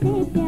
Thank you.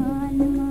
मालमा